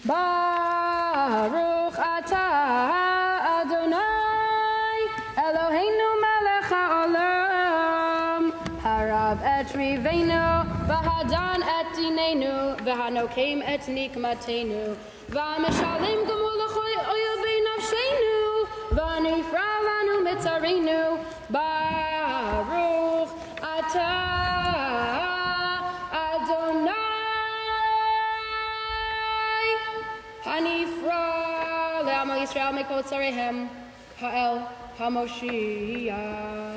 Baruch atah Adonai Eloheinu melech haolam Harav et rivenu Vahadan et dinenu Vahanokem et nikmatenu Vamishalim gemul oil b'nafshenu Vanifra lanu mitzarenu Hanifra le'amal Yisrael mikol tzarehem Ha'el HaMoshiach